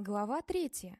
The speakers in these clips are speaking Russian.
Глава третья.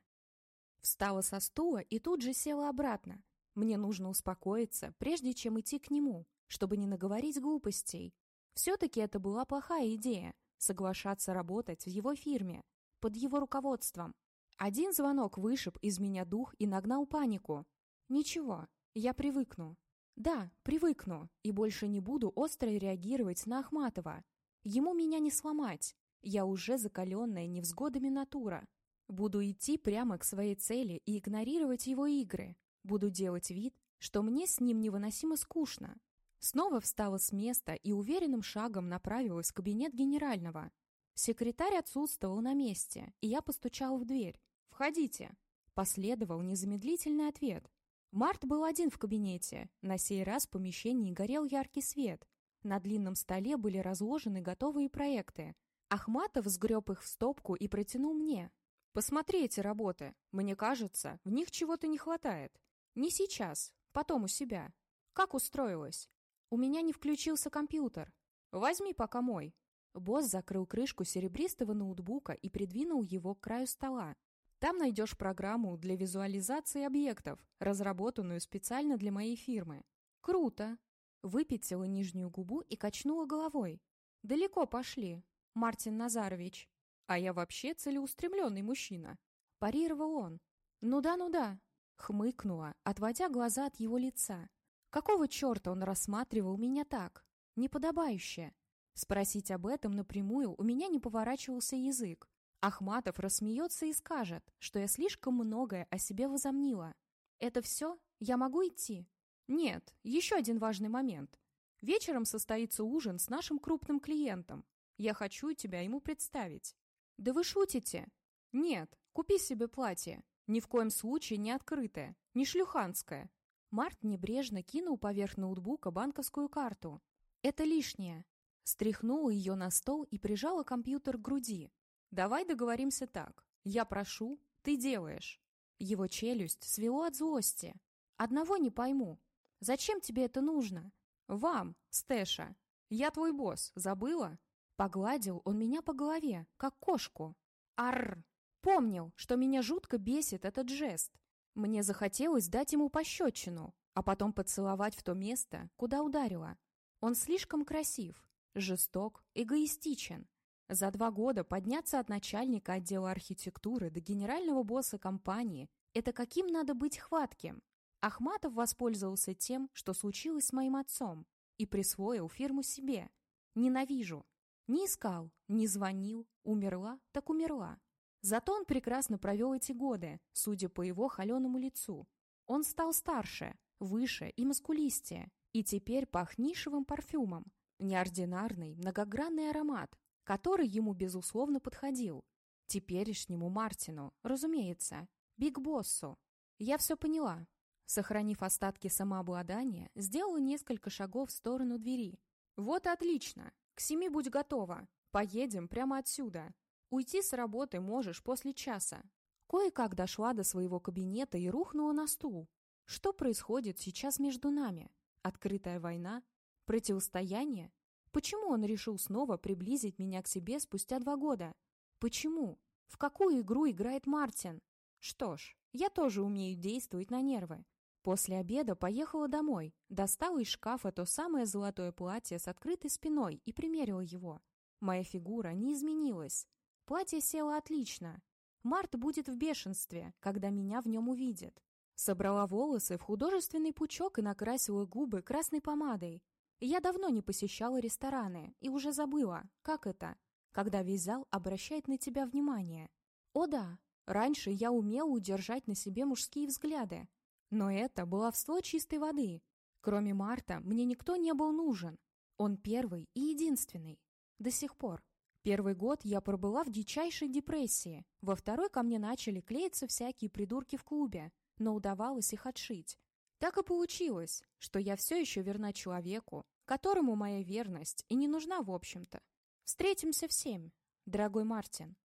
Встала со стула и тут же села обратно. Мне нужно успокоиться, прежде чем идти к нему, чтобы не наговорить глупостей. Все-таки это была плохая идея — соглашаться работать в его фирме, под его руководством. Один звонок вышиб из меня дух и нагнал панику. Ничего, я привыкну. Да, привыкну, и больше не буду остро реагировать на Ахматова. Ему меня не сломать. Я уже закаленная невзгодами натура. Буду идти прямо к своей цели и игнорировать его игры. Буду делать вид, что мне с ним невыносимо скучно. Снова встала с места и уверенным шагом направилась в кабинет генерального. Секретарь отсутствовал на месте, и я постучал в дверь. «Входите!» Последовал незамедлительный ответ. Март был один в кабинете. На сей раз в помещении горел яркий свет. На длинном столе были разложены готовые проекты. Ахматов сгреб их в стопку и протянул мне. Посмотри эти работы. Мне кажется, в них чего-то не хватает. Не сейчас, потом у себя. Как устроилась? У меня не включился компьютер. Возьми пока мой. Босс закрыл крышку серебристого ноутбука и придвинул его к краю стола. Там найдешь программу для визуализации объектов, разработанную специально для моей фирмы. Круто. Выпятила нижнюю губу и качнула головой. Далеко пошли, Мартин Назарович. А я вообще целеустремленный мужчина. Парировал он. Ну да, ну да. Хмыкнула, отводя глаза от его лица. Какого черта он рассматривал меня так? Неподобающе. Спросить об этом напрямую у меня не поворачивался язык. Ахматов рассмеется и скажет, что я слишком многое о себе возомнила. Это все? Я могу идти? Нет, еще один важный момент. Вечером состоится ужин с нашим крупным клиентом. Я хочу тебя ему представить. «Да вы шутите?» «Нет, купи себе платье. Ни в коем случае не открытое, не шлюханское». Март небрежно кинул поверх ноутбука банковскую карту. «Это лишнее». Стряхнула ее на стол и прижала компьютер к груди. «Давай договоримся так. Я прошу, ты делаешь». Его челюсть свело от злости. «Одного не пойму. Зачем тебе это нужно?» «Вам, Стэша. Я твой босс, забыла?» Погладил он меня по голове, как кошку. Арр! Помнил, что меня жутко бесит этот жест. Мне захотелось дать ему пощечину, а потом поцеловать в то место, куда ударила. Он слишком красив, жесток, эгоистичен. За два года подняться от начальника отдела архитектуры до генерального босса компании – это каким надо быть хватким. Ахматов воспользовался тем, что случилось с моим отцом, и присвоил фирму себе. Ненавижу. Не искал, не звонил, умерла, так умерла. Зато он прекрасно провел эти годы, судя по его холеному лицу. Он стал старше, выше и маскулистее, и теперь пах нишевым парфюмом. Неординарный, многогранный аромат, который ему, безусловно, подходил. Теперешнему Мартину, разумеется, Биг Боссу. Я все поняла. Сохранив остатки самообладания, сделала несколько шагов в сторону двери. Вот и отлично. К семи будь готова. Поедем прямо отсюда. Уйти с работы можешь после часа. Кое-как дошла до своего кабинета и рухнула на стул. Что происходит сейчас между нами? Открытая война? Противостояние? Почему он решил снова приблизить меня к себе спустя два года? Почему? В какую игру играет Мартин? Что ж, я тоже умею действовать на нервы. После обеда поехала домой, достала из шкафа то самое золотое платье с открытой спиной и примерила его. Моя фигура не изменилась. Платье село отлично. Март будет в бешенстве, когда меня в нем увидит. Собрала волосы в художественный пучок и накрасила губы красной помадой. Я давно не посещала рестораны и уже забыла, как это, когда весь зал обращает на тебя внимание. О да, раньше я умела удержать на себе мужские взгляды, но это баловство чистой воды. Кроме Марта, мне никто не был нужен. Он первый и единственный. До сих пор. Первый год я пробыла в дичайшей депрессии. Во второй ко мне начали клеиться всякие придурки в клубе, но удавалось их отшить. Так и получилось, что я все еще верна человеку, которому моя верность и не нужна в общем-то. Встретимся в семь, дорогой Мартин.